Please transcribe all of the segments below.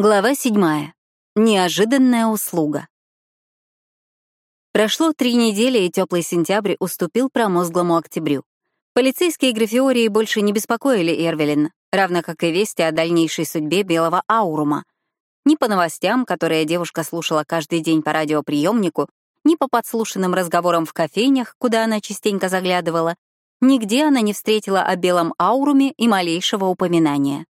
Глава седьмая. Неожиданная услуга. Прошло три недели, и теплый сентябрь уступил промозглому октябрю. Полицейские графиории больше не беспокоили Эрвелин, равно как и вести о дальнейшей судьбе белого аурума. Ни по новостям, которые девушка слушала каждый день по радиоприемнику, ни по подслушанным разговорам в кофейнях, куда она частенько заглядывала, нигде она не встретила о белом ауруме и малейшего упоминания.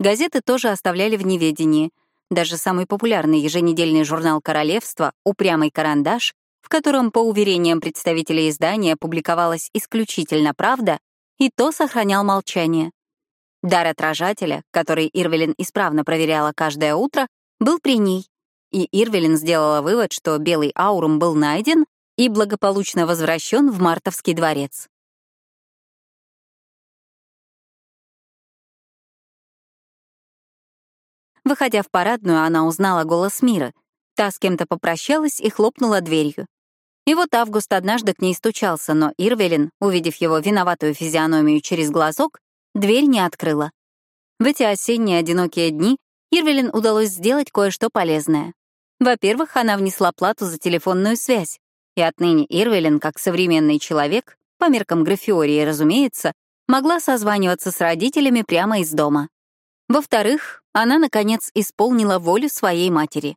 Газеты тоже оставляли в неведении. Даже самый популярный еженедельный журнал «Королевство» «Упрямый карандаш», в котором, по уверениям представителей издания, публиковалась исключительно правда, и то сохранял молчание. Дар отражателя, который Ирвелин исправно проверяла каждое утро, был при ней, и Ирвелин сделала вывод, что белый аурум был найден и благополучно возвращен в Мартовский дворец. Выходя в парадную, она узнала голос Мира. Та с кем-то попрощалась и хлопнула дверью. И вот Август однажды к ней стучался, но Ирвелин, увидев его виноватую физиономию через глазок, дверь не открыла. В эти осенние одинокие дни Ирвелин удалось сделать кое-что полезное. Во-первых, она внесла плату за телефонную связь, и отныне Ирвелин, как современный человек, по меркам графиории, разумеется, могла созваниваться с родителями прямо из дома. Во-вторых, она, наконец, исполнила волю своей матери.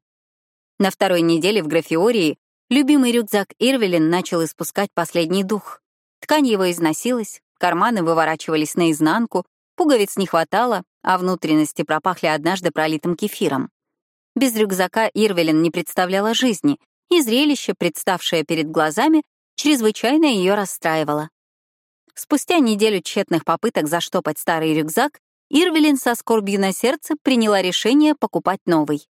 На второй неделе в графиории любимый рюкзак Ирвелин начал испускать последний дух. Ткань его износилась, карманы выворачивались наизнанку, пуговиц не хватало, а внутренности пропахли однажды пролитым кефиром. Без рюкзака Ирвелин не представляла жизни, и зрелище, представшее перед глазами, чрезвычайно ее расстраивало. Спустя неделю тщетных попыток заштопать старый рюкзак, Ирвелин со скорбью на сердце приняла решение покупать новый.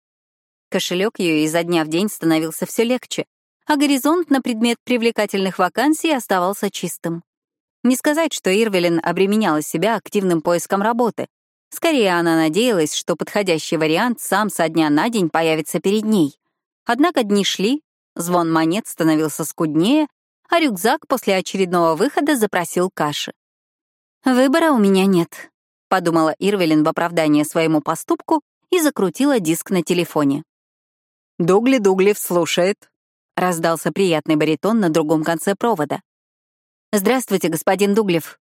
Кошелек ее изо дня в день становился все легче, а горизонт на предмет привлекательных вакансий оставался чистым. Не сказать, что Ирвелин обременяла себя активным поиском работы. Скорее, она надеялась, что подходящий вариант сам со дня на день появится перед ней. Однако дни шли, звон монет становился скуднее, а рюкзак после очередного выхода запросил каши. «Выбора у меня нет», подумала Ирвелин в оправдание своему поступку и закрутила диск на телефоне. «Дугли Дуглив слушает», — раздался приятный баритон на другом конце провода. «Здравствуйте, господин Дуглев».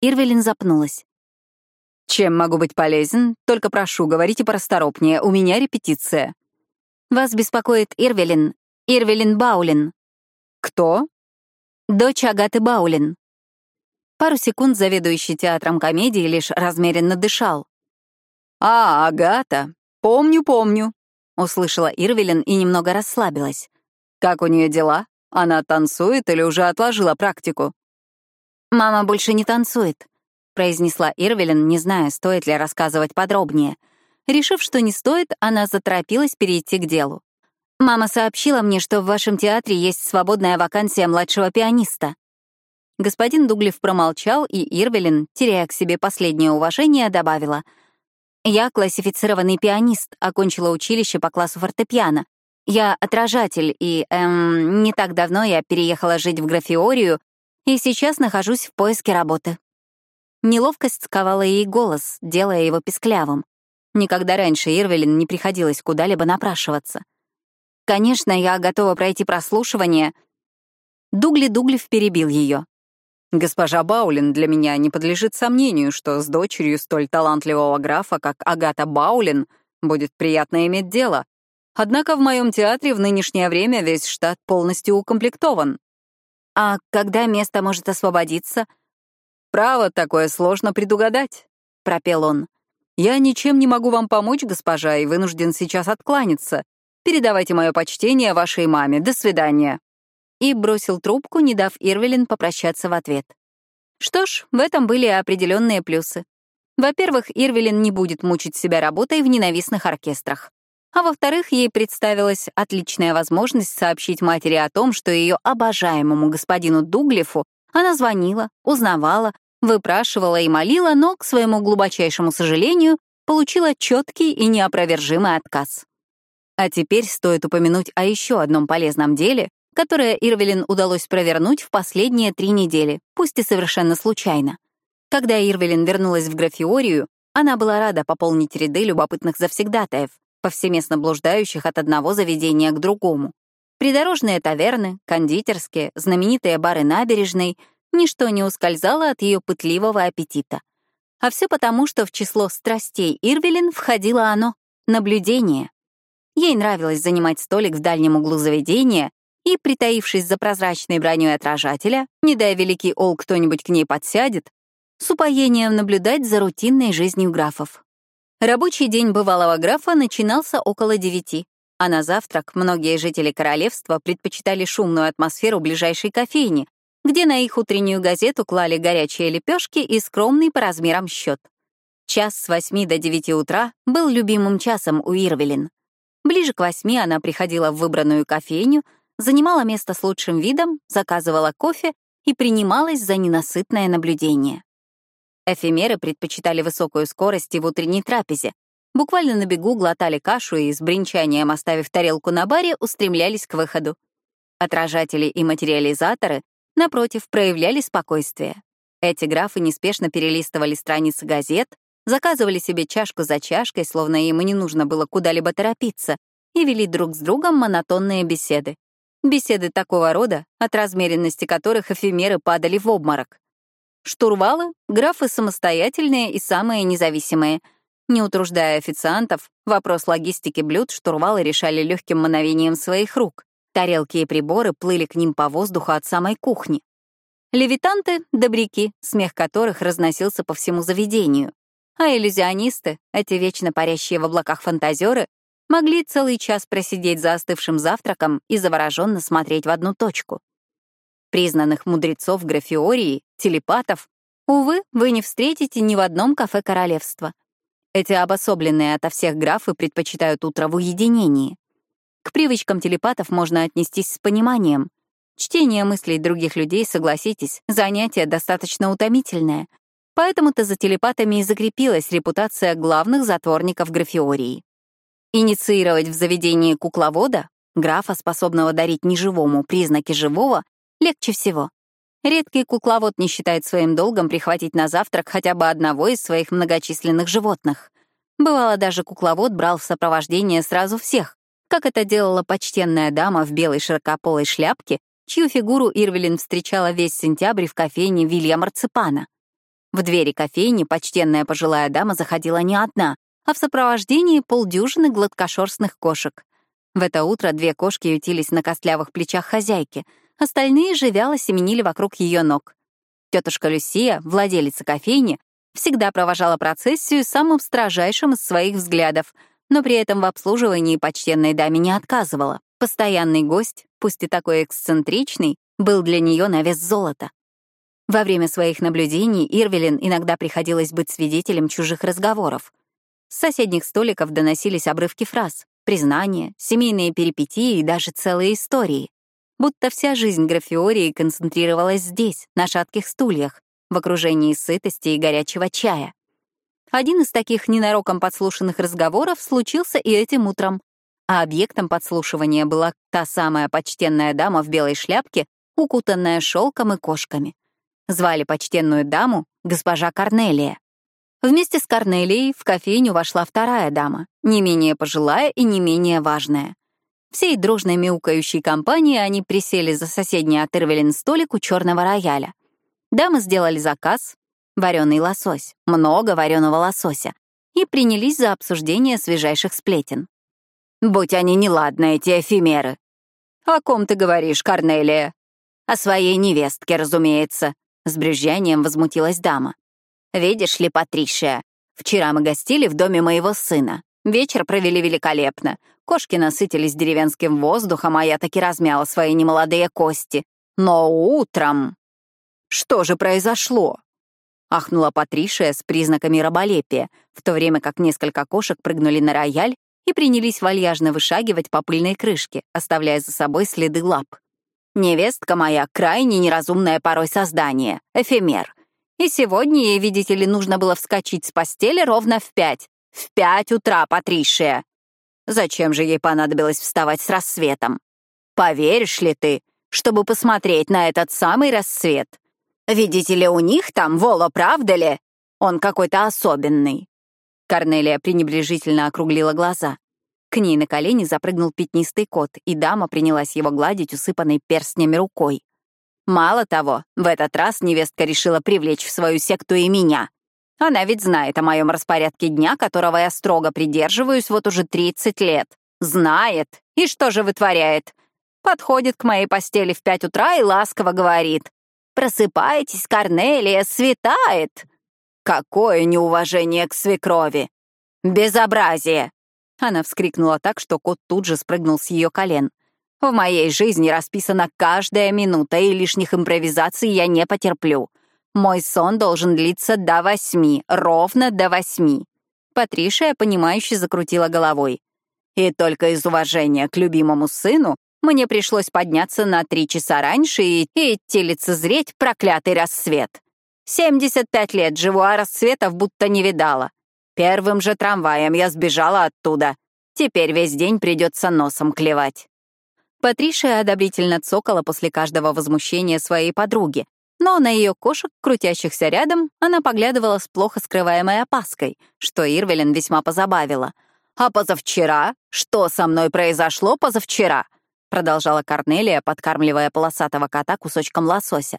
Ирвелин запнулась. «Чем могу быть полезен? Только прошу, говорите порасторопнее, у меня репетиция». «Вас беспокоит Ирвелин, Ирвелин Баулин». «Кто?» «Дочь Агаты Баулин». Пару секунд заведующий театром комедии лишь размеренно дышал. «А, Агата, помню, помню», — услышала Ирвелин и немного расслабилась. «Как у нее дела? Она танцует или уже отложила практику?» «Мама больше не танцует», — произнесла Ирвелин, не зная, стоит ли рассказывать подробнее. Решив, что не стоит, она заторопилась перейти к делу. «Мама сообщила мне, что в вашем театре есть свободная вакансия младшего пианиста». Господин Дуглев промолчал, и Ирвелин, теряя к себе последнее уважение, добавила. «Я классифицированный пианист, окончила училище по классу фортепиано. Я отражатель, и, эм, не так давно я переехала жить в графиорию, и сейчас нахожусь в поиске работы». Неловкость сковала ей голос, делая его писклявым. Никогда раньше Ирвелин не приходилось куда-либо напрашиваться. «Конечно, я готова пройти прослушивание». Дугли Дуглев перебил ее. Госпожа Баулин для меня не подлежит сомнению, что с дочерью столь талантливого графа, как Агата Баулин, будет приятно иметь дело. Однако в моем театре в нынешнее время весь штат полностью укомплектован. А когда место может освободиться? Право такое сложно предугадать, — пропел он. Я ничем не могу вам помочь, госпожа, и вынужден сейчас откланяться. Передавайте мое почтение вашей маме. До свидания и бросил трубку, не дав Ирвелин попрощаться в ответ. Что ж, в этом были определенные плюсы. Во-первых, Ирвелин не будет мучить себя работой в ненавистных оркестрах. А во-вторых, ей представилась отличная возможность сообщить матери о том, что ее обожаемому господину Дуглифу она звонила, узнавала, выпрашивала и молила, но, к своему глубочайшему сожалению, получила четкий и неопровержимый отказ. А теперь стоит упомянуть о еще одном полезном деле, которое Ирвелин удалось провернуть в последние три недели, пусть и совершенно случайно. Когда Ирвелин вернулась в графиорию, она была рада пополнить ряды любопытных завсегдатаев, повсеместно блуждающих от одного заведения к другому. Придорожные таверны, кондитерские, знаменитые бары набережной — ничто не ускользало от ее пытливого аппетита. А все потому, что в число страстей Ирвелин входило оно — наблюдение. Ей нравилось занимать столик в дальнем углу заведения и, притаившись за прозрачной броней отражателя, не дай великий Ол кто-нибудь к ней подсядет, с упоением наблюдать за рутинной жизнью графов. Рабочий день бывалого графа начинался около девяти, а на завтрак многие жители королевства предпочитали шумную атмосферу ближайшей кофейни, где на их утреннюю газету клали горячие лепешки и скромный по размерам счет. Час с восьми до девяти утра был любимым часом у Ирвелин. Ближе к восьми она приходила в выбранную кофейню, занимала место с лучшим видом, заказывала кофе и принималась за ненасытное наблюдение. Эфемеры предпочитали высокую скорость и в утренней трапезе, буквально на бегу глотали кашу и с бренчанием, оставив тарелку на баре, устремлялись к выходу. Отражатели и материализаторы, напротив, проявляли спокойствие. Эти графы неспешно перелистывали страницы газет, заказывали себе чашку за чашкой, словно им и не нужно было куда-либо торопиться, и вели друг с другом монотонные беседы. Беседы такого рода, от размеренности которых эфемеры падали в обморок. Штурвалы — графы самостоятельные и самые независимые — не утруждая официантов, вопрос логистики блюд штурвалы решали легким мановением своих рук. Тарелки и приборы плыли к ним по воздуху от самой кухни. Левитанты — добряки, смех которых разносился по всему заведению. А иллюзионисты, эти вечно парящие в облаках фантазеры, могли целый час просидеть за остывшим завтраком и завороженно смотреть в одну точку. Признанных мудрецов графиории, телепатов, увы, вы не встретите ни в одном кафе королевства — эти обособленные ото всех графы предпочитают утро в уединении. К привычкам телепатов можно отнестись с пониманием. Чтение мыслей других людей, согласитесь, занятие достаточно утомительное. Поэтому-то за телепатами и закрепилась репутация главных затворников графиории. Инициировать в заведении кукловода, графа, способного дарить неживому признаки живого, легче всего. Редкий кукловод не считает своим долгом прихватить на завтрак хотя бы одного из своих многочисленных животных. Бывало, даже кукловод брал в сопровождение сразу всех, как это делала почтенная дама в белой широкополой шляпке, чью фигуру Ирвелин встречала весь сентябрь в кофейне Вилья Марципана. В двери кофейни почтенная пожилая дама заходила не одна, а в сопровождении полдюжины гладкошерстных кошек. В это утро две кошки ютились на костлявых плечах хозяйки — Остальные же семенили вокруг ее ног. Тетушка Люсия, владелица кофейни, всегда провожала процессию самым строжайшим из своих взглядов, но при этом в обслуживании почтенной даме не отказывала. Постоянный гость, пусть и такой эксцентричный, был для нее на вес золота. Во время своих наблюдений Ирвелин иногда приходилось быть свидетелем чужих разговоров. С соседних столиков доносились обрывки фраз, признания, семейные перипетии и даже целые истории будто вся жизнь графиории концентрировалась здесь, на шатких стульях, в окружении сытости и горячего чая. Один из таких ненароком подслушанных разговоров случился и этим утром, а объектом подслушивания была та самая почтенная дама в белой шляпке, укутанная шелком и кошками. Звали почтенную даму госпожа Корнелия. Вместе с Корнелией в кофейню вошла вторая дама, не менее пожилая и не менее важная. Всей дружной мяукающей компанией они присели за соседний от столик у черного рояля. Дамы сделали заказ — вареный лосось, много вареного лосося, и принялись за обсуждение свежайших сплетен. «Будь они неладны, эти эфемеры!» «О ком ты говоришь, Корнелия?» «О своей невестке, разумеется», — с брюзжанием возмутилась дама. «Видишь ли, Патришия, вчера мы гостили в доме моего сына. Вечер провели великолепно. Кошки насытились деревенским воздухом, а я таки размяла свои немолодые кости. Но утром... Что же произошло? Ахнула Патришия с признаками раболепия, в то время как несколько кошек прыгнули на рояль и принялись вальяжно вышагивать по пыльной крышке, оставляя за собой следы лап. Невестка моя — крайне неразумное порой создание, эфемер. И сегодня ей, видите ли, нужно было вскочить с постели ровно в пять, в пять утра, Патришия. Зачем же ей понадобилось вставать с рассветом? Поверишь ли ты, чтобы посмотреть на этот самый рассвет? Видите ли, у них там, Вола, правда ли? Он какой-то особенный. Корнелия пренебрежительно округлила глаза. К ней на колени запрыгнул пятнистый кот, и дама принялась его гладить усыпанной перстнями рукой. Мало того, в этот раз невестка решила привлечь в свою секту и меня. Она ведь знает о моем распорядке дня, которого я строго придерживаюсь вот уже 30 лет. Знает. И что же вытворяет? Подходит к моей постели в пять утра и ласково говорит. «Просыпайтесь, Корнелия, светает!» Какое неуважение к свекрови! Безобразие! Она вскрикнула так, что кот тут же спрыгнул с ее колен. В моей жизни расписана каждая минута, и лишних импровизаций я не потерплю. Мой сон должен длиться до восьми, ровно до восьми. Патришия, понимающе закрутила головой. И только из уважения к любимому сыну мне пришлось подняться на три часа раньше и, и идти лицезреть проклятый рассвет. 75 лет живу, а рассветов будто не видала. Первым же трамваем я сбежала оттуда. Теперь весь день придется носом клевать. Патриша одобрительно цокала после каждого возмущения своей подруги, но на ее кошек, крутящихся рядом, она поглядывала с плохо скрываемой опаской, что Ирвелин весьма позабавила. «А позавчера? Что со мной произошло позавчера?» продолжала Корнелия, подкармливая полосатого кота кусочком лосося.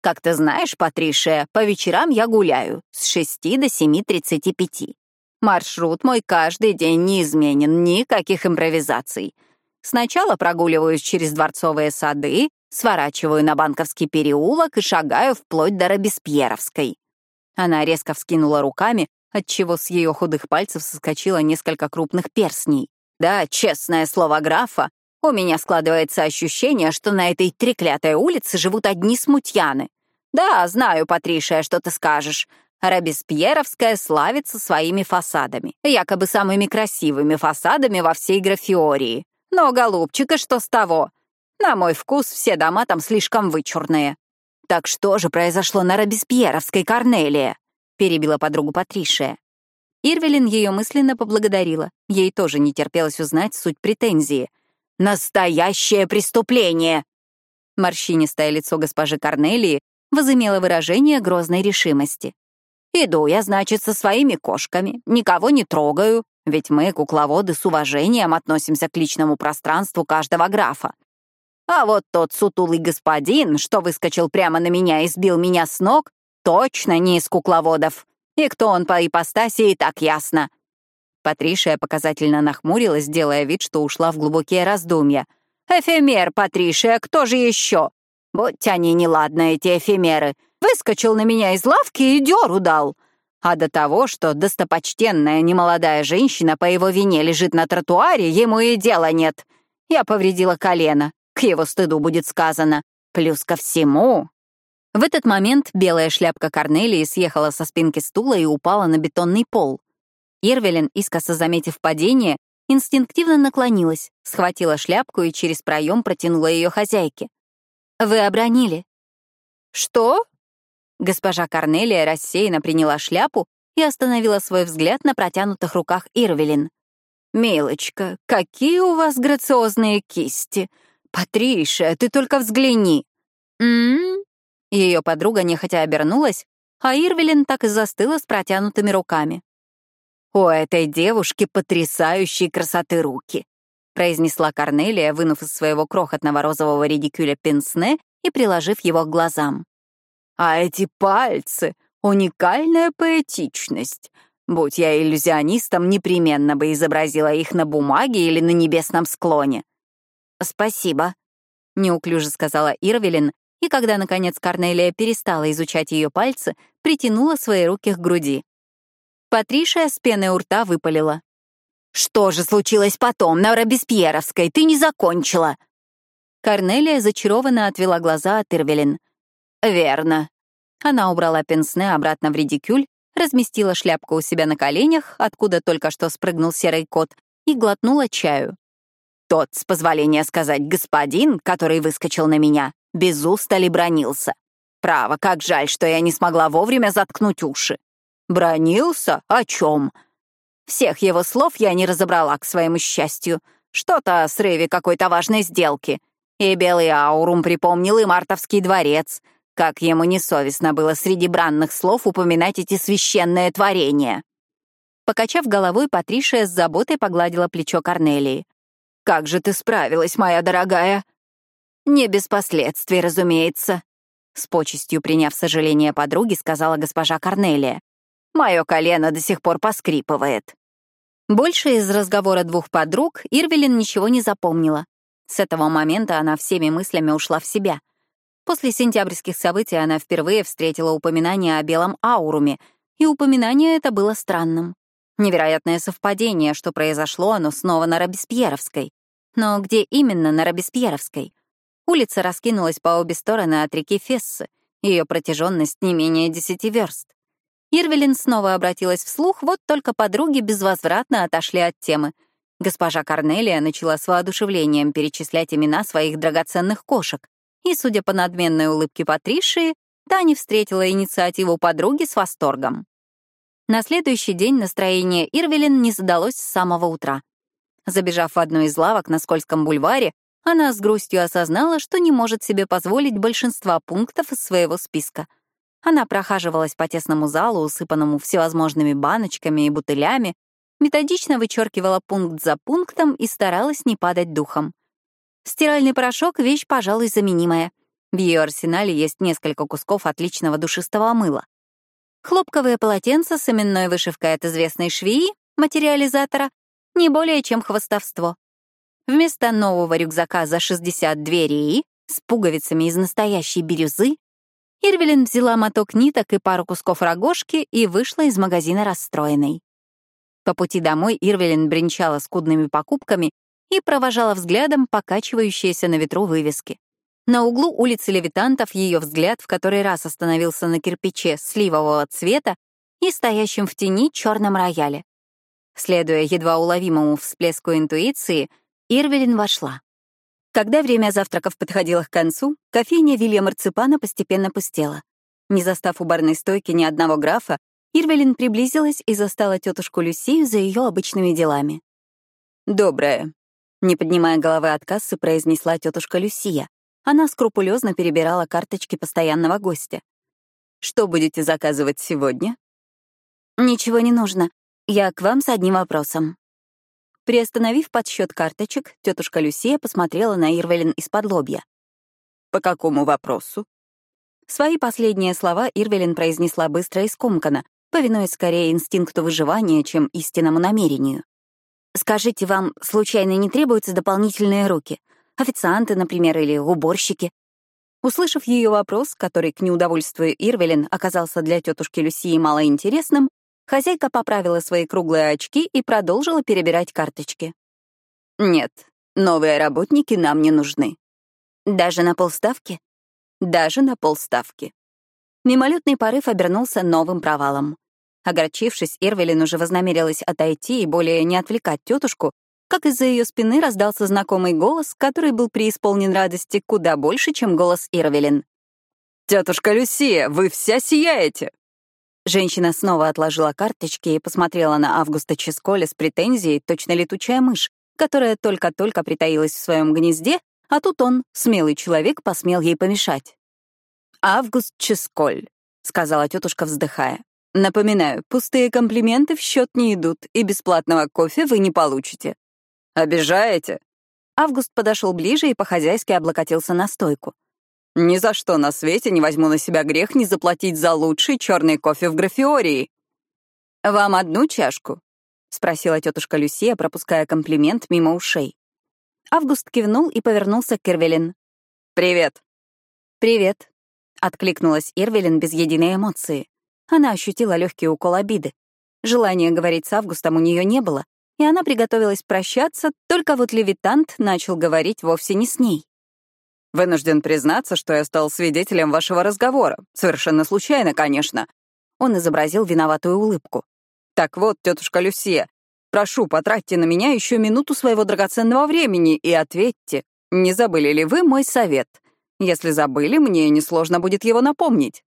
«Как ты знаешь, Патришия, по вечерам я гуляю с 6 до 7.35. Маршрут мой каждый день неизменен, никаких импровизаций. Сначала прогуливаюсь через дворцовые сады, сворачиваю на Банковский переулок и шагаю вплоть до Робеспьеровской. Она резко вскинула руками, отчего с ее худых пальцев соскочило несколько крупных перстней. Да, честное слово графа, у меня складывается ощущение, что на этой треклятой улице живут одни смутьяны. Да, знаю, Патришия, что ты скажешь. Робеспьеровская славится своими фасадами, якобы самыми красивыми фасадами во всей Графиории. Но, голубчика, что с того? На мой вкус, все дома там слишком вычурные. Так что же произошло на Робеспьеровской Корнелии? Перебила подругу Патришия. Ирвелин ее мысленно поблагодарила. Ей тоже не терпелось узнать суть претензии. «Настоящее преступление!» Морщинистое лицо госпожи Корнелии возымело выражение грозной решимости. «Иду я, значит, со своими кошками, никого не трогаю, ведь мы, кукловоды, с уважением относимся к личному пространству каждого графа. А вот тот сутулый господин, что выскочил прямо на меня и сбил меня с ног, точно не из кукловодов. И кто он по ипостаси, и так ясно. Патришия показательно нахмурилась, делая вид, что ушла в глубокие раздумья. «Эфемер, Патришия, кто же еще? Будь они неладны, эти эфемеры. Выскочил на меня из лавки и дёру дал а до того, что достопочтенная немолодая женщина по его вине лежит на тротуаре, ему и дела нет. Я повредила колено, к его стыду будет сказано. Плюс ко всему... В этот момент белая шляпка Корнелии съехала со спинки стула и упала на бетонный пол. Ирвелин, искоса заметив падение, инстинктивно наклонилась, схватила шляпку и через проем протянула ее хозяйке. «Вы обронили». «Что?» Госпожа Корнелия рассеянно приняла шляпу и остановила свой взгляд на протянутых руках Ирвелин. «Милочка, какие у вас грациозные кисти! Патриша, ты только взгляни!» «М-м-м?» Ее подруга нехотя обернулась, а Ирвелин так и застыла с протянутыми руками. «У этой девушки потрясающие красоты руки», произнесла Корнелия, вынув из своего крохотного розового редикюля пенсне и приложив его к глазам. А эти пальцы — уникальная поэтичность. Будь я иллюзионистом, непременно бы изобразила их на бумаге или на небесном склоне. «Спасибо», — неуклюже сказала Ирвелин, и когда, наконец, Корнелия перестала изучать ее пальцы, притянула свои руки к груди. Патриша с пеной у рта выпалила. «Что же случилось потом, на Робеспьеровской? Ты не закончила!» Корнелия зачарованно отвела глаза от Ирвелин. «Верно». Она убрала пенсне обратно в редикюль, разместила шляпку у себя на коленях, откуда только что спрыгнул серый кот, и глотнула чаю. Тот, с позволения сказать, господин, который выскочил на меня, без устали бронился. Право, как жаль, что я не смогла вовремя заткнуть уши. Бронился? О чем? Всех его слов я не разобрала, к своему счастью. Что-то о срыве какой-то важной сделки. И белый аурум припомнил, и мартовский дворец — как ему несовестно было среди бранных слов упоминать эти священные творения. Покачав головой, Патришия с заботой погладила плечо Корнелии. «Как же ты справилась, моя дорогая!» «Не без последствий, разумеется», — с почестью приняв сожаление подруги, сказала госпожа Корнелия. «Мое колено до сих пор поскрипывает». Больше из разговора двух подруг Ирвелин ничего не запомнила. С этого момента она всеми мыслями ушла в себя. После сентябрьских событий она впервые встретила упоминание о белом ауруме, и упоминание это было странным. Невероятное совпадение, что произошло оно снова на Робеспьеровской. Но где именно на Робеспьеровской? Улица раскинулась по обе стороны от реки Фессы, ее протяженность не менее десяти верст. Ирвелин снова обратилась вслух, вот только подруги безвозвратно отошли от темы. Госпожа Корнелия начала с воодушевлением перечислять имена своих драгоценных кошек, и, судя по надменной улыбке Патришии, Таня встретила инициативу подруги с восторгом. На следующий день настроение Ирвелин не задалось с самого утра. Забежав в одну из лавок на Скользком бульваре, она с грустью осознала, что не может себе позволить большинства пунктов из своего списка. Она прохаживалась по тесному залу, усыпанному всевозможными баночками и бутылями, методично вычеркивала пункт за пунктом и старалась не падать духом. Стиральный порошок — вещь, пожалуй, заменимая. В ее арсенале есть несколько кусков отличного душистого мыла. Хлопковые полотенца с именной вышивкой от известной швеи, материализатора, не более чем хвостовство. Вместо нового рюкзака за 62 реи с пуговицами из настоящей бирюзы Ирвелин взяла моток ниток и пару кусков рогожки и вышла из магазина расстроенной. По пути домой Ирвелин бренчала скудными покупками и провожала взглядом покачивающиеся на ветру вывески. На углу улицы Левитантов ее взгляд в который раз остановился на кирпиче сливового цвета и стоящем в тени черном рояле. Следуя едва уловимому всплеску интуиции, Ирвелин вошла. Когда время завтраков подходило к концу, кофейня Вилья Марципана постепенно пустела. Не застав у барной стойки ни одного графа, Ирвелин приблизилась и застала тетушку Люсию за ее обычными делами. «Доброе», — не поднимая головы от кассы, произнесла тетушка Люсия. Она скрупулезно перебирала карточки постоянного гостя. «Что будете заказывать сегодня?» «Ничего не нужно. Я к вам с одним вопросом». Приостановив подсчет карточек, тетушка Люсия посмотрела на Ирвелин из-под лобья. «По какому вопросу?» Свои последние слова Ирвелин произнесла быстро и скомканно, повинуясь скорее инстинкту выживания, чем истинному намерению. «Скажите, вам случайно не требуются дополнительные руки? Официанты, например, или уборщики. Услышав ее вопрос, который к неудовольствию Ирвелин оказался для тетушки Люсии малоинтересным, хозяйка поправила свои круглые очки и продолжила перебирать карточки. «Нет, новые работники нам не нужны». «Даже на полставки?» «Даже на полставки». Мимолетный порыв обернулся новым провалом. Огорчившись, Ирвелин уже вознамерилась отойти и более не отвлекать тетушку, как из-за ее спины раздался знакомый голос, который был преисполнен радости куда больше, чем голос Ирвелин. «Тетушка Люсия, вы вся сияете!» Женщина снова отложила карточки и посмотрела на Августа Ческоля с претензией, точно летучая мышь, которая только-только притаилась в своем гнезде, а тут он, смелый человек, посмел ей помешать. «Август Ческоль», — сказала тетушка, вздыхая. «Напоминаю, пустые комплименты в счет не идут, и бесплатного кофе вы не получите. «Обижаете?» Август подошел ближе и по-хозяйски облокотился на стойку. «Ни за что на свете не возьму на себя грех не заплатить за лучший черный кофе в графиории». «Вам одну чашку?» — спросила тетушка Люсия, пропуская комплимент мимо ушей. Август кивнул и повернулся к Ирвелин. «Привет». «Привет», — откликнулась Ирвелин без единой эмоции. Она ощутила легкий укол обиды. Желания говорить с Августом у нее не было, и она приготовилась прощаться, только вот левитант начал говорить вовсе не с ней. «Вынужден признаться, что я стал свидетелем вашего разговора. Совершенно случайно, конечно». Он изобразил виноватую улыбку. «Так вот, тетушка Люсия, прошу, потратьте на меня еще минуту своего драгоценного времени и ответьте, не забыли ли вы мой совет? Если забыли, мне несложно будет его напомнить».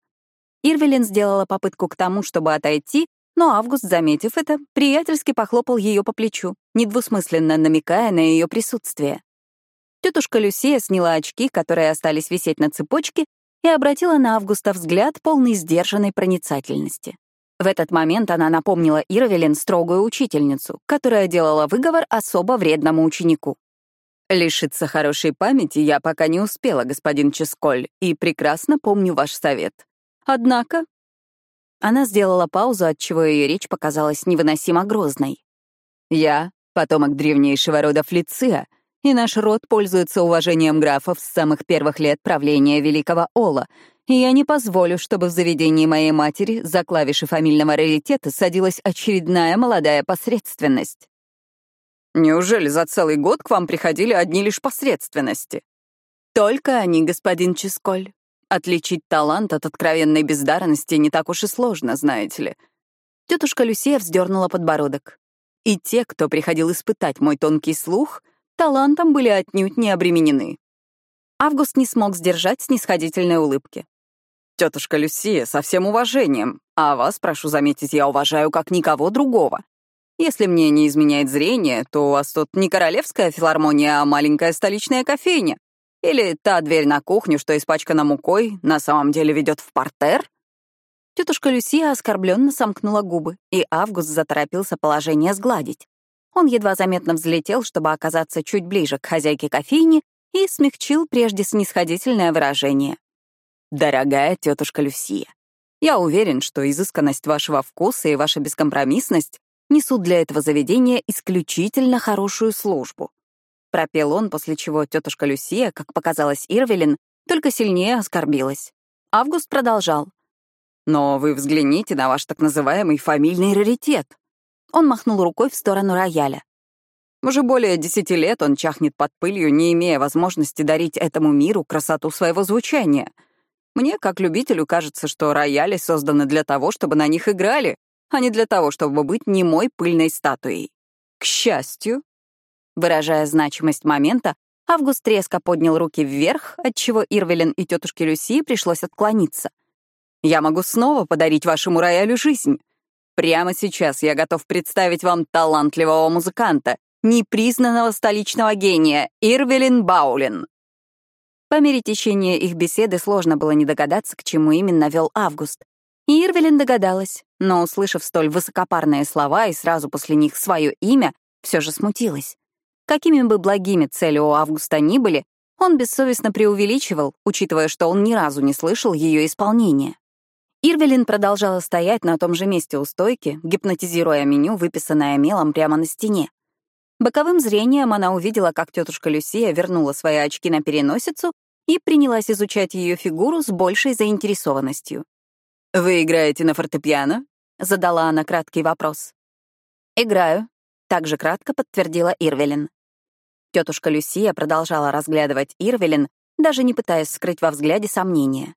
Ирвелин сделала попытку к тому, чтобы отойти, но Август, заметив это, приятельски похлопал ее по плечу, недвусмысленно намекая на ее присутствие. Тетушка Люсия сняла очки, которые остались висеть на цепочке, и обратила на Августа взгляд полный сдержанной проницательности. В этот момент она напомнила Ирвелин строгую учительницу, которая делала выговор особо вредному ученику. «Лишиться хорошей памяти я пока не успела, господин Ческоль, и прекрасно помню ваш совет. Однако...» Она сделала паузу, отчего ее речь показалась невыносимо грозной. «Я — потомок древнейшего рода Флиция, и наш род пользуется уважением графов с самых первых лет правления Великого Ола, и я не позволю, чтобы в заведении моей матери за клавиши фамильного раритета садилась очередная молодая посредственность. Неужели за целый год к вам приходили одни лишь посредственности? Только они, господин Чисколь. Отличить талант от откровенной бездарности не так уж и сложно, знаете ли. Тетушка Люсия вздернула подбородок. И те, кто приходил испытать мой тонкий слух, талантом были отнюдь не обременены. Август не смог сдержать снисходительной улыбки. «Тетушка Люсия, со всем уважением, а вас, прошу заметить, я уважаю как никого другого. Если мне не изменяет зрение, то у вас тут не королевская филармония, а маленькая столичная кофейня. Или та дверь на кухню, что испачкана мукой, на самом деле ведет в портер? Тетушка Люсия оскорбленно сомкнула губы, и Август заторопился положение сгладить. Он едва заметно взлетел, чтобы оказаться чуть ближе к хозяйке кофейни, и смягчил прежде снисходительное выражение. «Дорогая тетушка Люсия, я уверен, что изысканность вашего вкуса и ваша бескомпромиссность несут для этого заведения исключительно хорошую службу. Пропел он, после чего тетушка Люсия, как показалось Ирвелин, только сильнее оскорбилась. Август продолжал. «Но вы взгляните на ваш так называемый фамильный раритет». Он махнул рукой в сторону рояля. Уже более десяти лет он чахнет под пылью, не имея возможности дарить этому миру красоту своего звучания. Мне, как любителю, кажется, что рояли созданы для того, чтобы на них играли, а не для того, чтобы быть немой пыльной статуей. К счастью, выражая значимость момента, Август резко поднял руки вверх, отчего Ирвелин и тетушке Люси пришлось отклониться. «Я могу снова подарить вашему роялю жизнь. Прямо сейчас я готов представить вам талантливого музыканта, непризнанного столичного гения Ирвелин Баулин». По мере течения их беседы сложно было не догадаться, к чему именно вел Август. И Ирвелин догадалась, но, услышав столь высокопарные слова и сразу после них свое имя, все же смутилась. Какими бы благими цели у Августа ни были, он бессовестно преувеличивал, учитывая, что он ни разу не слышал ее исполнения. Ирвелин продолжала стоять на том же месте у стойки, гипнотизируя меню, выписанное мелом прямо на стене. Боковым зрением она увидела, как тетушка Люсия вернула свои очки на переносицу и принялась изучать ее фигуру с большей заинтересованностью. «Вы играете на фортепиано?» — задала она краткий вопрос. «Играю», — также кратко подтвердила Ирвелин. Тетушка Люсия продолжала разглядывать Ирвелин, даже не пытаясь скрыть во взгляде сомнения.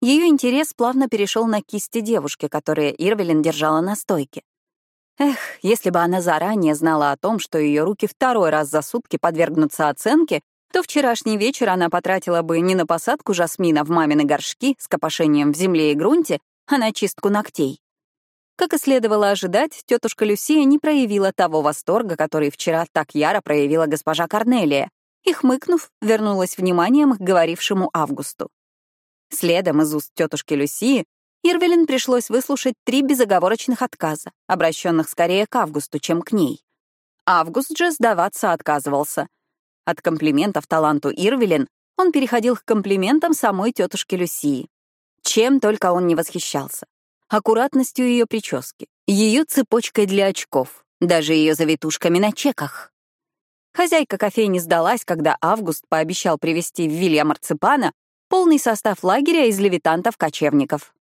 Ее интерес плавно перешел на кисти девушки, которые Ирвелин держала на стойке. Эх, если бы она заранее знала о том, что ее руки второй раз за сутки подвергнутся оценке, то вчерашний вечер она потратила бы не на посадку жасмина в мамины горшки с копошением в земле и грунте, а на чистку ногтей. Как и следовало ожидать, тетушка Люсия не проявила того восторга, который вчера так яро проявила госпожа Корнелия, и, хмыкнув, вернулась вниманием к говорившему Августу. Следом из уст тетушки Люсии Ирвелин пришлось выслушать три безоговорочных отказа, обращенных скорее к Августу, чем к ней. Август же сдаваться отказывался — от комплиментов таланту Ирвелин он переходил к комплиментам самой тетушки Люсии. Чем только он не восхищался. Аккуратностью ее прически, ее цепочкой для очков, даже ее завитушками на чеках. Хозяйка кофейни сдалась, когда Август пообещал привезти в Вилья Марципана полный состав лагеря из левитантов-кочевников.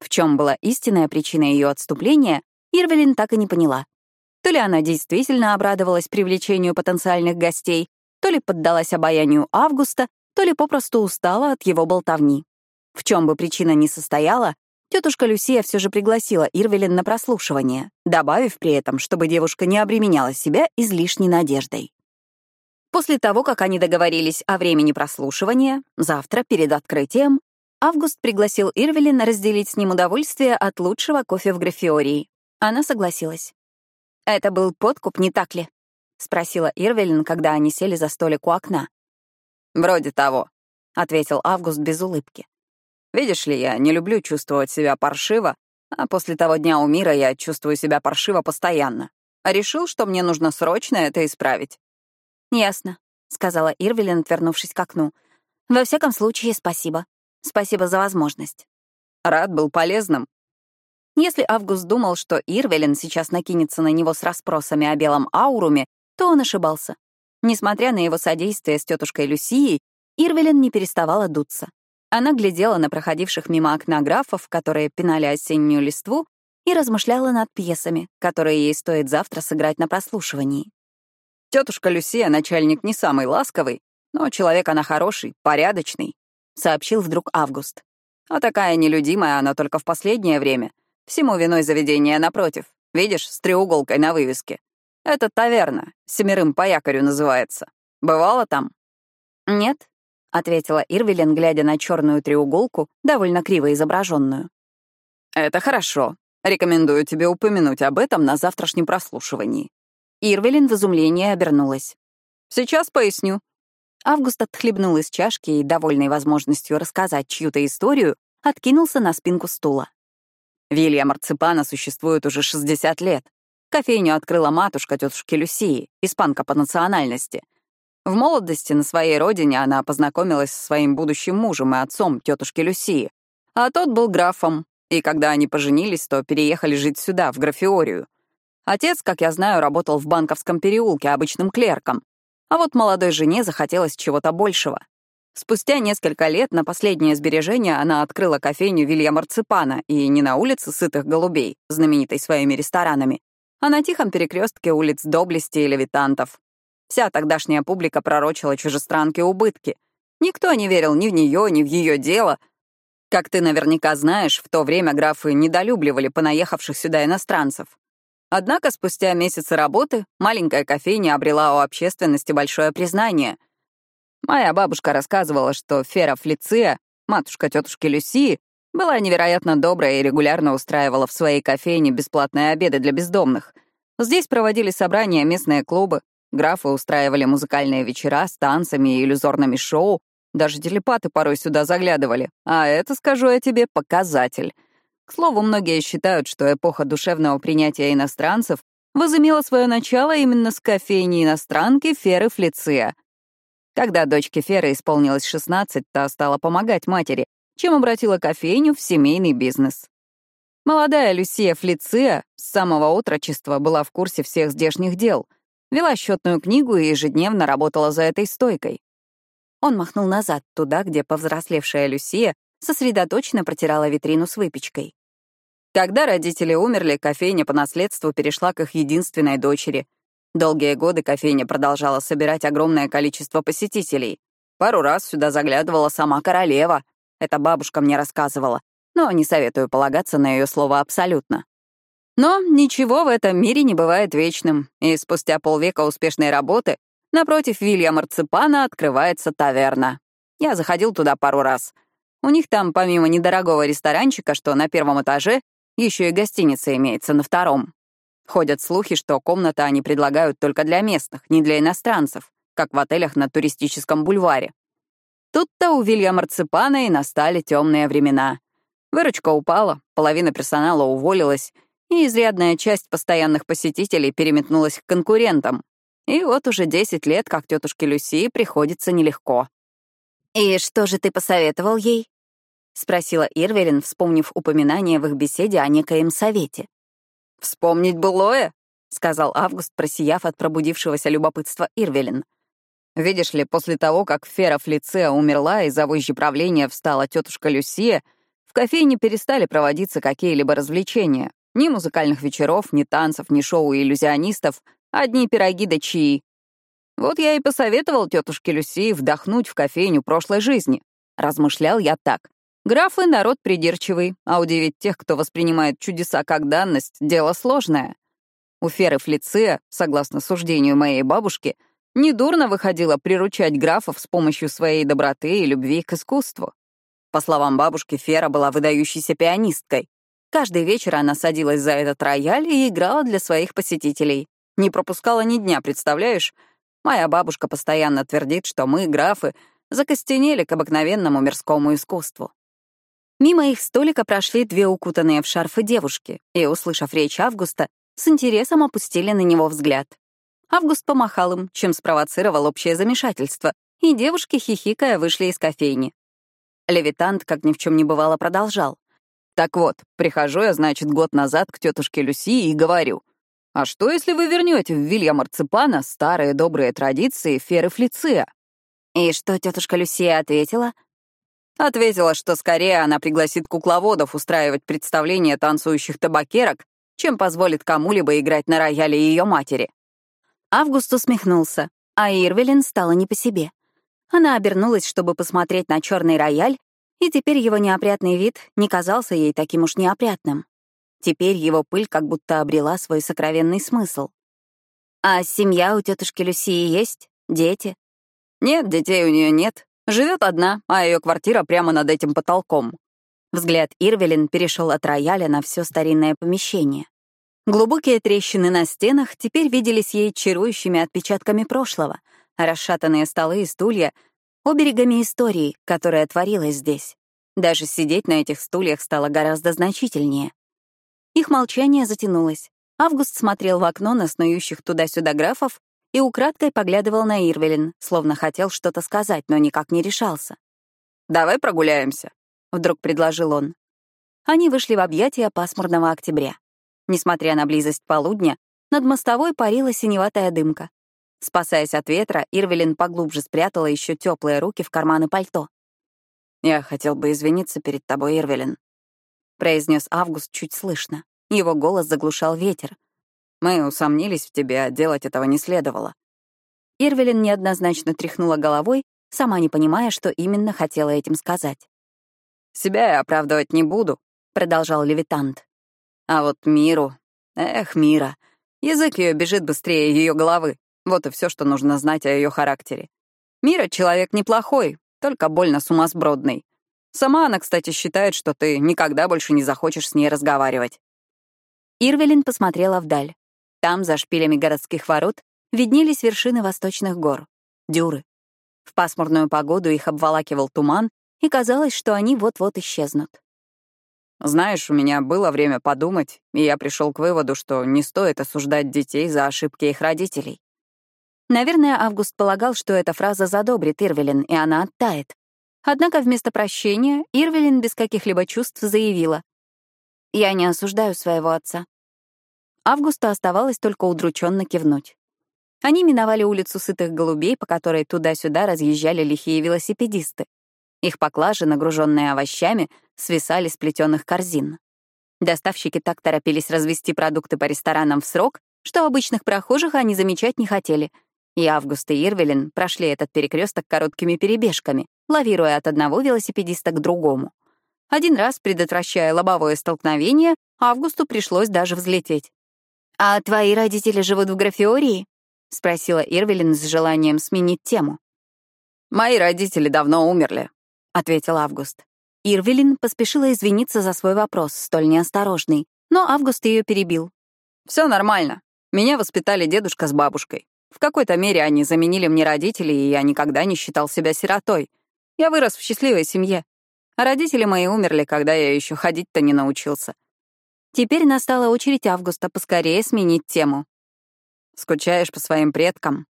В чем была истинная причина ее отступления, Ирвелин так и не поняла. То ли она действительно обрадовалась привлечению потенциальных гостей, то ли поддалась обаянию Августа, то ли попросту устала от его болтовни. В чем бы причина ни состояла, тетушка Люсия все же пригласила Ирвелин на прослушивание, добавив при этом, чтобы девушка не обременяла себя излишней надеждой. После того, как они договорились о времени прослушивания, завтра, перед открытием, Август пригласил Ирвелин разделить с ним удовольствие от лучшего кофе в Графиории. Она согласилась. Это был подкуп, не так ли? — спросила Ирвелин, когда они сели за столик у окна. «Вроде того», — ответил Август без улыбки. «Видишь ли, я не люблю чувствовать себя паршиво, А после того дня у мира я чувствую себя паршиво постоянно. А решил, что мне нужно срочно это исправить. «Ясно», — сказала Ирвелин, отвернувшись к окну. «Во всяком случае, спасибо. Спасибо за возможность». Рад был полезным. Если Август думал, что Ирвелин сейчас накинется на него с расспросами о белом ауруме, то он ошибался. Несмотря на его содействие с тетушкой Люсией, Ирвелин не переставала дуться. Она глядела на проходивших мимо окна графов, которые пинали осеннюю листву, и размышляла над пьесами, которые ей стоит завтра сыграть на прослушивании. Тетушка Люсия — начальник не самый ласковый, но человек она хороший, порядочный, — сообщил вдруг Август. А такая нелюдимая она только в последнее время. Всему виной заведение напротив. Видишь, с треуголкой на вывеске. Это таверна, семерым по якорю называется. Бывало там? Нет, — ответила Ирвелин, глядя на черную треуголку, довольно криво изображенную. Это хорошо. Рекомендую тебе упомянуть об этом на завтрашнем прослушивании. Ирвелин в изумлении обернулась. Сейчас поясню. Август отхлебнул из чашки и, довольный возможностью рассказать чью-то историю, откинулся на спинку стула. Вилья Марципана существует уже 60 лет. Кофейню открыла матушка тетушки Люсии, испанка по национальности. В молодости на своей родине она познакомилась со своим будущим мужем и отцом, тетушки Люсии. А тот был графом, и когда они поженились, то переехали жить сюда, в графиорию. Отец, как я знаю, работал в банковском переулке обычным клерком. А вот молодой жене захотелось чего-то большего. Спустя несколько лет на последнее сбережение она открыла кофейню Вилья Марципана, и не на улице Сытых Голубей, знаменитой своими ресторанами, а на тихом перекрестке улиц Доблести и Левитантов. Вся тогдашняя публика пророчила чужестранке убытки. Никто не верил ни в нее, ни в ее дело. Как ты наверняка знаешь, в то время графы недолюбливали понаехавших сюда иностранцев. Однако спустя месяцы работы маленькая кофейня обрела у общественности большое признание. Моя бабушка рассказывала, что Фера Флиция, матушка тетушки Люсии, была невероятно добрая и регулярно устраивала в своей кофейне бесплатные обеды для бездомных. Здесь проводили собрания местные клубы, графы устраивали музыкальные вечера с танцами и иллюзорными шоу, даже телепаты порой сюда заглядывали. А это, скажу я тебе, показатель. К слову, многие считают, что эпоха душевного принятия иностранцев возымела свое начало именно с кофейни иностранки Феры Флиция. Когда дочке Феры исполнилось 16, та стала помогать матери, чем обратила кофейню в семейный бизнес. Молодая Люсия Флиция с самого отрочества была в курсе всех здешних дел, вела счетную книгу и ежедневно работала за этой стойкой. Он махнул назад, туда, где повзрослевшая Люсия сосредоточенно протирала витрину с выпечкой. Когда родители умерли, кофейня по наследству перешла к их единственной дочери. Долгие годы кофейня продолжала собирать огромное количество посетителей. Пару раз сюда заглядывала сама королева, это бабушка мне рассказывала, но не советую полагаться на ее слово абсолютно. Но ничего в этом мире не бывает вечным, и спустя полвека успешной работы напротив Вилья Марципана открывается таверна. Я заходил туда пару раз. У них там, помимо недорогого ресторанчика, что на первом этаже, еще и гостиница имеется на втором. Ходят слухи, что комнаты они предлагают только для местных, не для иностранцев, как в отелях на туристическом бульваре. Тут-то у Вилья Марципана и настали темные времена. Выручка упала, половина персонала уволилась, и изрядная часть постоянных посетителей переметнулась к конкурентам. И вот уже 10 лет, как тетушке Люси, приходится нелегко. «И что же ты посоветовал ей?» — спросила Ирвелин, вспомнив упоминание в их беседе о некоем совете. «Вспомнить былое?» — сказал Август, просияв от пробудившегося любопытства Ирвелин. Видишь ли, после того, как Фера Флиция умерла и за вожжи правления встала тетушка Люсия, в кофейне перестали проводиться какие-либо развлечения. Ни музыкальных вечеров, ни танцев, ни шоу иллюзионистов, одни пироги да чаи. Вот я и посоветовал тетушке Люсии вдохнуть в кофейню прошлой жизни. Размышлял я так. Графы — народ придирчивый, а удивить тех, кто воспринимает чудеса как данность, — дело сложное. У Феры Флиция, согласно суждению моей бабушки, — Недурно выходило приручать графов с помощью своей доброты и любви к искусству. По словам бабушки, Фера была выдающейся пианисткой. Каждый вечер она садилась за этот рояль и играла для своих посетителей. Не пропускала ни дня, представляешь? Моя бабушка постоянно твердит, что мы, графы, закостенели к обыкновенному мирскому искусству. Мимо их столика прошли две укутанные в шарфы девушки, и, услышав речь Августа, с интересом опустили на него взгляд. Август помахал им, чем спровоцировал общее замешательство, и девушки, хихикая, вышли из кофейни. Левитант, как ни в чем не бывало, продолжал. «Так вот, прихожу я, значит, год назад к тетушке Люси и говорю, а что, если вы вернете в Вилья Марципана старые добрые традиции Феры Флиция?» И что тетушка Люсия ответила? Ответила, что скорее она пригласит кукловодов устраивать представление танцующих табакерок, чем позволит кому-либо играть на рояле ее матери. Август усмехнулся, а Ирвелин стала не по себе. Она обернулась, чтобы посмотреть на черный рояль, и теперь его неопрятный вид не казался ей таким уж неопрятным. Теперь его пыль как будто обрела свой сокровенный смысл. «А семья у тетушки Люсии есть? Дети?» «Нет, детей у нее нет. Живет одна, а ее квартира прямо над этим потолком». Взгляд Ирвелин перешел от рояля на все старинное помещение. Глубокие трещины на стенах теперь виделись ей чарующими отпечатками прошлого, расшатанные столы и стулья — оберегами истории, которая творилась здесь. Даже сидеть на этих стульях стало гораздо значительнее. Их молчание затянулось. Август смотрел в окно на снующих туда-сюда графов и украдкой поглядывал на Ирвелин, словно хотел что-то сказать, но никак не решался. «Давай прогуляемся», — вдруг предложил он. Они вышли в объятия пасмурного октября. Несмотря на близость полудня, над мостовой парила синеватая дымка. Спасаясь от ветра, Ирвелин поглубже спрятала еще теплые руки в карманы пальто. «Я хотел бы извиниться перед тобой, Ирвелин», — произнес Август чуть слышно. Его голос заглушал ветер. «Мы усомнились в тебе, а делать этого не следовало». Ирвелин неоднозначно тряхнула головой, сама не понимая, что именно хотела этим сказать. «Себя я оправдывать не буду», — продолжал Левитант. «А вот Миру... Эх, Мира. Язык ее бежит быстрее ее головы. Вот и все, что нужно знать о ее характере. Мира — человек неплохой, только больно сумасбродный. Сама она, кстати, считает, что ты никогда больше не захочешь с ней разговаривать. Ирвелин посмотрела вдаль. Там, за шпилями городских ворот, виднелись вершины восточных гор — дюры. В пасмурную погоду их обволакивал туман, и казалось, что они вот-вот исчезнут. Знаешь, у меня было время подумать, и я пришел к выводу, что не стоит осуждать детей за ошибки их родителей. Наверное, Август полагал, что эта фраза задобрит Ирвелин, и она оттает. Однако вместо прощения Ирвелин без каких-либо чувств заявила. «Я не осуждаю своего отца. Августа оставалось только удрученно кивнуть. Они миновали улицу сытых голубей, по которой туда-сюда разъезжали лихие велосипедисты. Их поклажи, нагруженные овощами, свисали с плетеных корзин. Доставщики так торопились развести продукты по ресторанам в срок, что обычных прохожих они замечать не хотели. И Август и Ирвелин прошли этот перекресток короткими перебежками, лавируя от одного велосипедиста к другому. Один раз, предотвращая лобовое столкновение, Августу пришлось даже взлететь. «А твои родители живут в Графиории?» — спросила Ирвелин с желанием сменить тему. «Мои родители давно умерли», — ответил Август. Ирвелин поспешила извиниться за свой вопрос, столь неосторожный, но Август ее перебил. Все нормально. Меня воспитали дедушка с бабушкой. В какой-то мере они заменили мне родителей, и я никогда не считал себя сиротой. Я вырос в счастливой семье. А родители мои умерли, когда я еще ходить-то не научился. Теперь настала очередь Августа поскорее сменить тему. «Скучаешь по своим предкам?»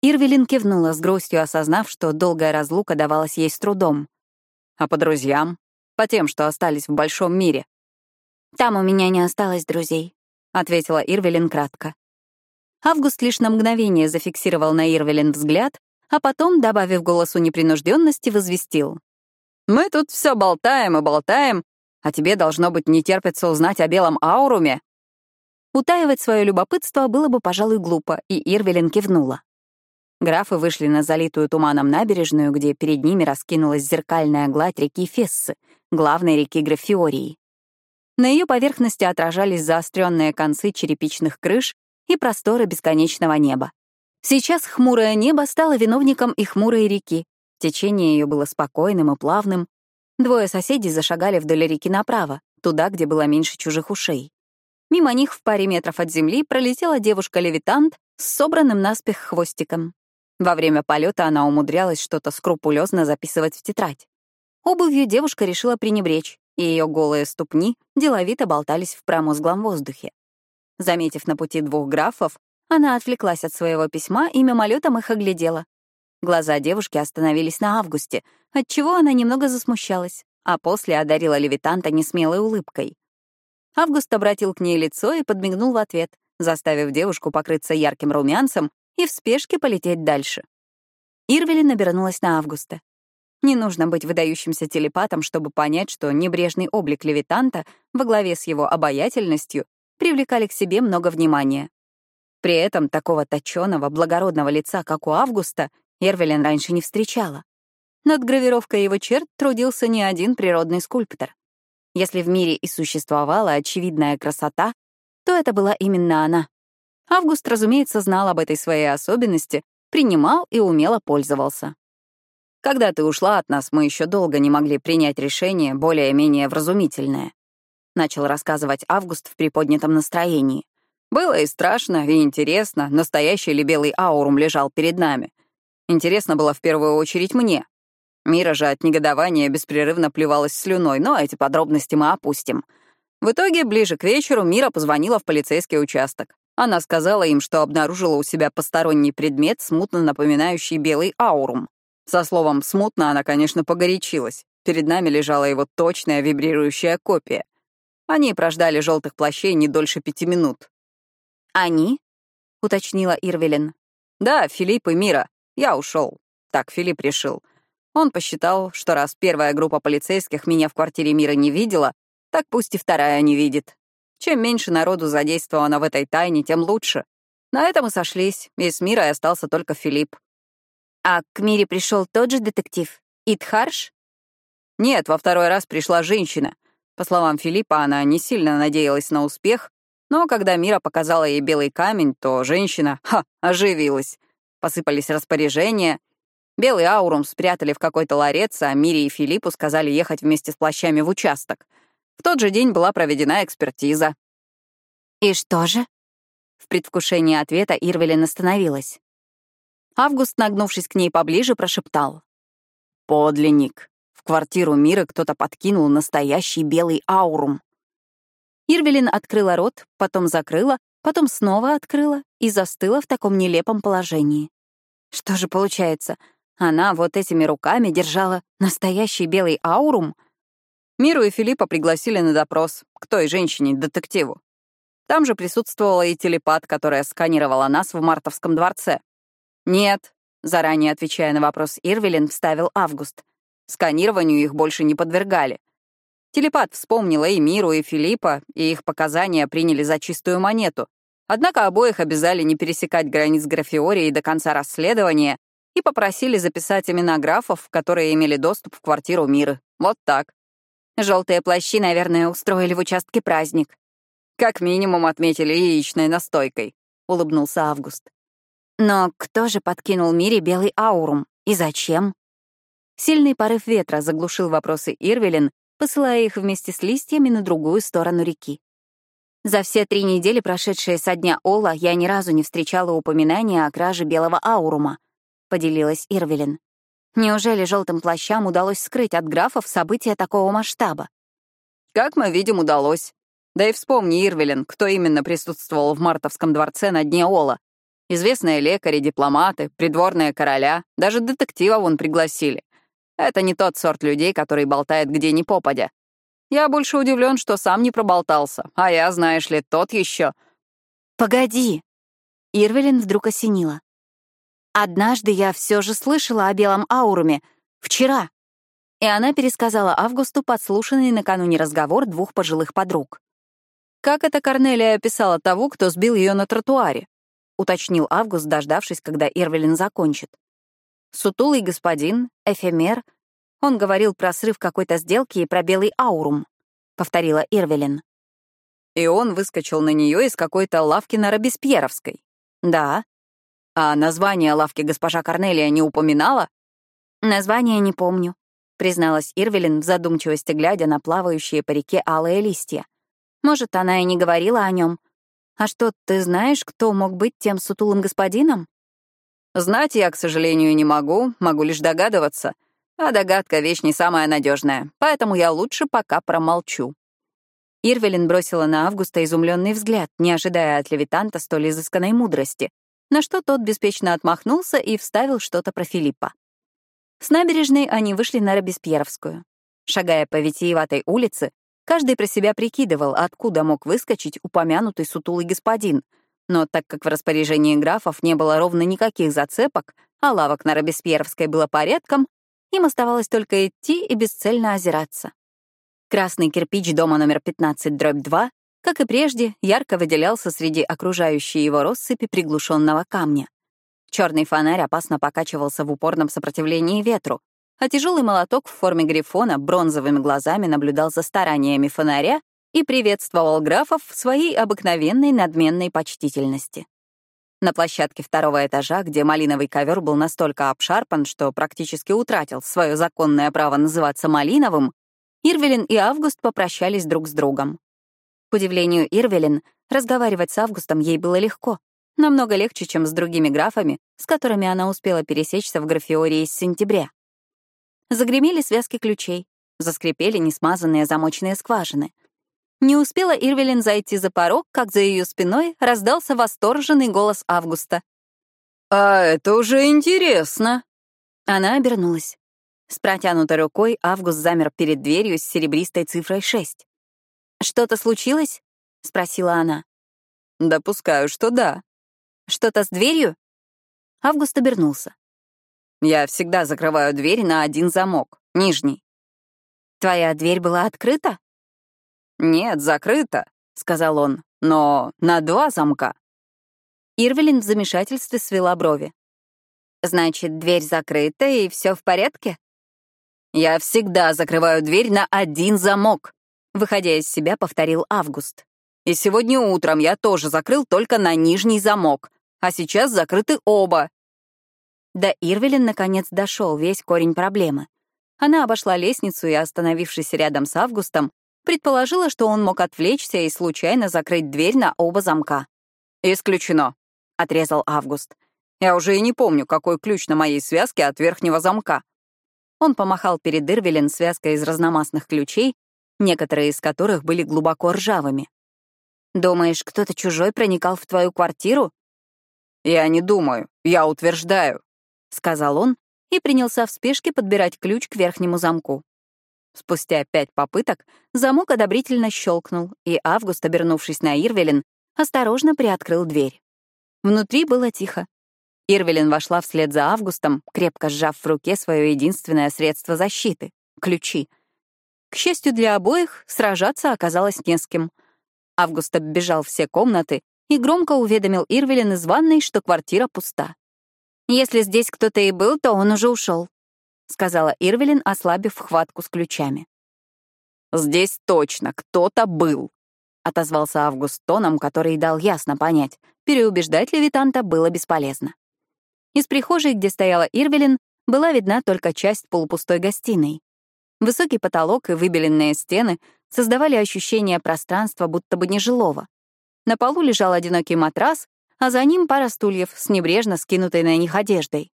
Ирвелин кивнула с грустью, осознав, что долгая разлука давалась ей с трудом. «А по друзьям? По тем, что остались в большом мире?» «Там у меня не осталось друзей», — ответила Ирвелин кратко. Август лишь на мгновение зафиксировал на Ирвелин взгляд, а потом, добавив голосу непринужденности, возвестил. «Мы тут все болтаем и болтаем, а тебе, должно быть, не терпится узнать о белом ауруме?» Утаивать свое любопытство было бы, пожалуй, глупо, и Ирвелин кивнула. Графы вышли на залитую туманом набережную, где перед ними раскинулась зеркальная гладь реки Фессы, главной реки Графиории. На ее поверхности отражались заостренные концы черепичных крыш и просторы бесконечного неба. Сейчас хмурое небо стало виновником и хмурой реки. Течение ее было спокойным и плавным, Двое соседей зашагали вдоль реки направо, туда, где было меньше чужих ушей. Мимо них в паре метров от земли пролетела девушка-левитант с собранным наспех хвостиком. Во время полета она умудрялась что-то скрупулезно записывать в тетрадь. Обувью девушка решила пренебречь, и ее голые ступни деловито болтались в промозглом воздухе. Заметив на пути двух графов, она отвлеклась от своего письма и мимолетом их оглядела. Глаза девушки остановились на Августе, отчего она немного засмущалась, а после одарила левитанта несмелой улыбкой. Август обратил к ней лицо и подмигнул в ответ, заставив девушку покрыться ярким румянцем и в спешке полететь дальше. Ирвелин обернулась на Августа. Не нужно быть выдающимся телепатом, чтобы понять, что небрежный облик левитанта во главе с его обаятельностью привлекали к себе много внимания. При этом такого точёного, благородного лица, как у Августа, Эрвелин раньше не встречала. Над гравировкой его черт трудился не один природный скульптор. Если в мире и существовала очевидная красота, то это была именно она. Август, разумеется, знал об этой своей особенности, принимал и умело пользовался. Когда ты ушла от нас, мы еще долго не могли принять решение более-менее вразумительное. Начал рассказывать Август в приподнятом настроении. Было и страшно, и интересно, настоящий ли белый аурум лежал перед нами. Интересно было в первую очередь мне. Мира же от негодования беспрерывно плевалась слюной, но эти подробности мы опустим. В итоге, ближе к вечеру, Мира позвонила в полицейский участок. Она сказала им, что обнаружила у себя посторонний предмет, смутно напоминающий белый аурум. Со словом «смутно» она, конечно, погорячилась. Перед нами лежала его точная вибрирующая копия. Они прождали желтых плащей не дольше пяти минут. «Они?» — уточнила Ирвелин. «Да, Филипп и Мира. Я ушел. Так Филипп решил. Он посчитал, что раз первая группа полицейских меня в квартире Мира не видела, так пусть и вторая не видит. Чем меньше народу задействовано в этой тайне, тем лучше. На этом и сошлись, и с Мирой остался только Филипп. А к Мире пришел тот же детектив? Итхарш? Нет, во второй раз пришла женщина. По словам Филиппа, она не сильно надеялась на успех, но когда Мира показала ей белый камень, то женщина, ха, оживилась. Посыпались распоряжения. Белый аурум спрятали в какой-то ларец, а Мире и Филиппу сказали ехать вместе с плащами в участок. В тот же день была проведена экспертиза. «И что же?» В предвкушении ответа Ирвелин остановилась. Август, нагнувшись к ней поближе, прошептал. «Подлинник. Квартиру Мира кто-то подкинул настоящий белый аурум». Ирвелин открыла рот, потом закрыла, потом снова открыла и застыла в таком нелепом положении. Что же получается? Она вот этими руками держала настоящий белый аурум? Миру и Филиппа пригласили на допрос к той женщине-детективу. Там же присутствовала и телепат, которая сканировала нас в Мартовском дворце. «Нет», — заранее отвечая на вопрос Ирвелин, вставил Август. Сканированию их больше не подвергали. Телепат вспомнила и Миру, и Филиппа, и их показания приняли за чистую монету. Однако обоих обязали не пересекать границ Графиории до конца расследования и попросили записать имена графов, которые имели доступ в квартиру Миры. Вот так. Желтые плащи, наверное, устроили в участке праздник. Как минимум отметили яичной настойкой, — улыбнулся Август. Но кто же подкинул Мире белый аурум? И зачем? Сильный порыв ветра заглушил вопросы Ирвелин, посылая их вместе с листьями на другую сторону реки. За все три недели, прошедшие со дня Ола, я ни разу не встречала упоминания о краже белого аурума, — поделилась Ирвелин. Неужели желтым плащам удалось скрыть от графов события такого масштаба? Как мы видим, удалось. Да и вспомни, Ирвелин, кто именно присутствовал в Мартовском дворце на дне Ола. Известные лекари, дипломаты, придворные короля, даже детектива вон пригласили. Это не тот сорт людей, который болтает где ни попадя. Я больше удивлен, что сам не проболтался, а я, знаешь ли, тот еще. «Погоди!» Ирвелин вдруг осенила. «Однажды я все же слышала о белом ауруме. Вчера». И она пересказала Августу подслушанный накануне разговор двух пожилых подруг. Как это Корнелия описала того, кто сбил ее на тротуаре? — уточнил Август, дождавшись, когда Ирвелин закончит. «Сутулый господин, эфемер. Он говорил про срыв какой-то сделки и про белый аурум», — повторила Ирвелин. «И он выскочил на нее из какой-то лавки на Робеспьеровской?» «Да». «А название лавки госпожа Корнелия не упоминала?» «Название не помню», — призналась Ирвелин в задумчивости, глядя на плавающие по реке алые листья. «Может, она и не говорила о нем, «А что, ты знаешь, кто мог быть тем сутулым господином?» «Знать я, к сожалению, не могу, могу лишь догадываться. А догадка — вещь не самая надежная, поэтому я лучше пока промолчу». Ирвелин бросила на Августа изумленный взгляд, не ожидая от левитанта столь изысканной мудрости, на что тот беспечно отмахнулся и вставил что-то про Филиппа. С набережной они вышли на Робеспьеровскую. Шагая по витиеватой улице, каждый про себя прикидывал, откуда мог выскочить упомянутый сутулый господин, но так как в распоряжении графов не было ровно никаких зацепок, а лавок на Робеспьеровской было порядком, им оставалось только идти и бесцельно озираться. Красный кирпич дома номер 15, дробь 2, как и прежде, ярко выделялся среди окружающей его россыпи приглушенного камня. Черный фонарь опасно покачивался в упорном сопротивлении ветру, а тяжелый молоток в форме грифона бронзовыми глазами наблюдал за стараниями фонаря и приветствовал графов в своей обыкновенной надменной почтительности. На площадке второго этажа, где малиновый ковер был настолько обшарпан, что практически утратил свое законное право называться малиновым, Ирвелин и Август попрощались друг с другом. К удивлению Ирвелин, разговаривать с Августом ей было легко. Намного легче, чем с другими графами, с которыми она успела пересечься в графиории с сентября. Загремели связки ключей, заскрипели несмазанные замочные скважины. Не успела Ирвелин зайти за порог, как за ее спиной раздался восторженный голос Августа. «А это уже интересно!» Она обернулась. С протянутой рукой Август замер перед дверью с серебристой цифрой 6. «Что-то случилось?» — спросила она. «Допускаю, что да». «Что-то с дверью?» Август обернулся. «Я всегда закрываю дверь на один замок, нижний». «Твоя дверь была открыта?» «Нет, закрыта», — сказал он, — «но на два замка». Ирвелин в замешательстве свела брови. «Значит, дверь закрыта, и все в порядке?» «Я всегда закрываю дверь на один замок», — выходя из себя, повторил Август. «И сегодня утром я тоже закрыл только на нижний замок, а сейчас закрыты оба». До Ирвелин наконец дошел весь корень проблемы. Она обошла лестницу и, остановившись рядом с Августом, предположила, что он мог отвлечься и случайно закрыть дверь на оба замка. «Исключено», — отрезал Август. «Я уже и не помню, какой ключ на моей связке от верхнего замка. Он помахал перед Ирвелин связкой из разномастных ключей, некоторые из которых были глубоко ржавыми. «Думаешь, кто-то чужой проникал в твою квартиру?» «Я не думаю, я утверждаю», — сказал он и принялся в спешке подбирать ключ к верхнему замку. Спустя пять попыток замок одобрительно щелкнул, и Август, обернувшись на Ирвелин, осторожно приоткрыл дверь. Внутри было тихо. Ирвелин вошла вслед за Августом, крепко сжав в руке свое единственное средство защиты — ключи. К счастью для обоих, сражаться оказалось не с кем. Август оббежал все комнаты и громко уведомил Ирвелин из ванной, что квартира пуста. «Если здесь кто-то и был, то он уже ушел», — сказала Ирвелин, ослабив хватку с ключами. «Здесь точно кто-то был», — отозвался Август тоном, который дал ясно понять. Переубеждать Левитанта было бесполезно. Из прихожей, где стояла Ирвелин, была видна только часть полупустой гостиной. Высокий потолок и выбеленные стены создавали ощущение пространства, будто бы нежилого. На полу лежал одинокий матрас, а за ним пара стульев с небрежно скинутой на них одеждой.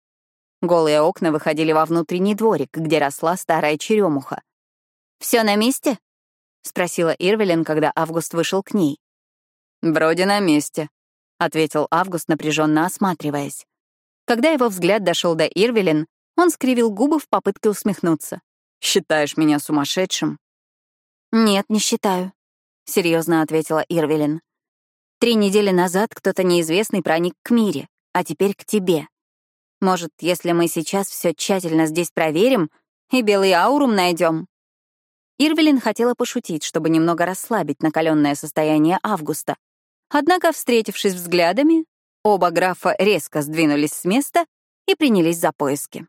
Голые окна выходили во внутренний дворик, где росла старая черемуха. Все на месте?» — спросила Ирвелин, когда Август вышел к ней. «Вроде на месте», — ответил Август, напряженно осматриваясь. Когда его взгляд дошел до Ирвелин, он скривил губы в попытке усмехнуться. «Считаешь меня сумасшедшим?» «Нет, не считаю», — серьезно ответила Ирвелин. «Три недели назад кто-то неизвестный проник к Мире, а теперь к тебе. Может, если мы сейчас все тщательно здесь проверим и белый аурум найдем?» Ирвелин хотела пошутить, чтобы немного расслабить накаленное состояние Августа. Однако, встретившись взглядами, Оба графа резко сдвинулись с места и принялись за поиски.